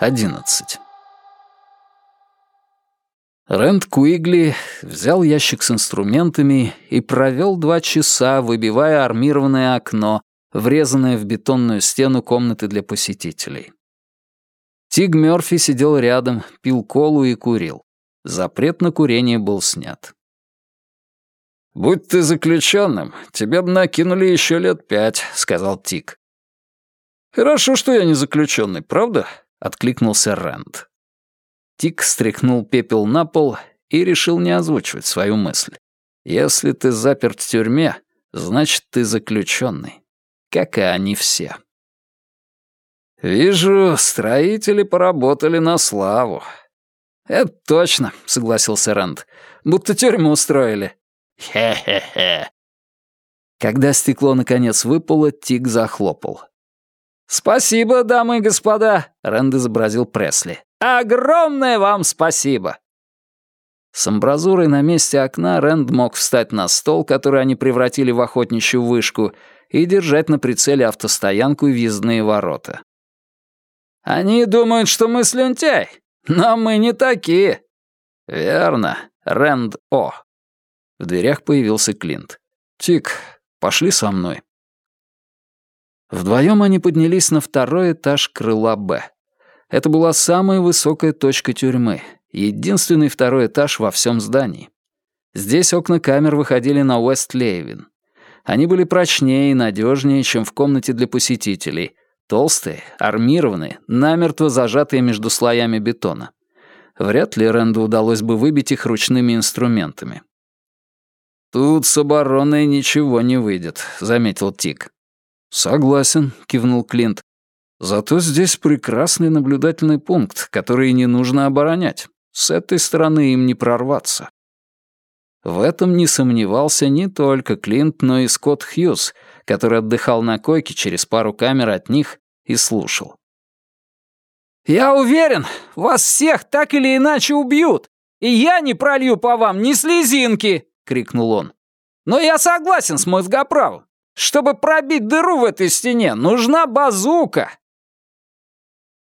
11. Рэнд Куигли взял ящик с инструментами и провел два часа, выбивая армированное окно, врезанное в бетонную стену комнаты для посетителей. Тиг Мёрфи сидел рядом, пил колу и курил. Запрет на курение был снят. «Будь ты заключенным, тебе бы накинули еще лет пять», — сказал Тиг. «Хорошо, что я не заключенный, правда?» — откликнулся Рэнд. Тик стряхнул пепел на пол и решил не озвучивать свою мысль. «Если ты заперт в тюрьме, значит, ты заключенный. Как и они все». «Вижу, строители поработали на славу». «Это точно», — согласился Рэнд. «Будто тюрьму устроили». «Хе-хе-хе». Когда стекло наконец выпало, Тик захлопал. «Спасибо, дамы и господа», — Рэнд изобразил Пресли. «Огромное вам спасибо!» С амбразурой на месте окна Рэнд мог встать на стол, который они превратили в охотничью вышку, и держать на прицеле автостоянку и въездные ворота. «Они думают, что мы слюнтяй, но мы не такие». «Верно, Рэнд О». В дверях появился Клинт. «Тик, пошли со мной». Вдвоем они поднялись на второй этаж крыла «Б». Это была самая высокая точка тюрьмы, единственный второй этаж во всем здании. Здесь окна камер выходили на Уэст-Лейвин. Они были прочнее и надежнее, чем в комнате для посетителей. Толстые, армированные, намертво зажатые между слоями бетона. Вряд ли Рэнду удалось бы выбить их ручными инструментами. «Тут с обороной ничего не выйдет», — заметил Тик. «Согласен», — кивнул Клинт. «Зато здесь прекрасный наблюдательный пункт, который не нужно оборонять. С этой стороны им не прорваться». В этом не сомневался не только Клинт, но и Скотт Хьюз, который отдыхал на койке через пару камер от них и слушал. «Я уверен, вас всех так или иначе убьют, и я не пролью по вам ни слезинки!» — крикнул он. «Но я согласен с мозгоправом. Чтобы пробить дыру в этой стене, нужна базука.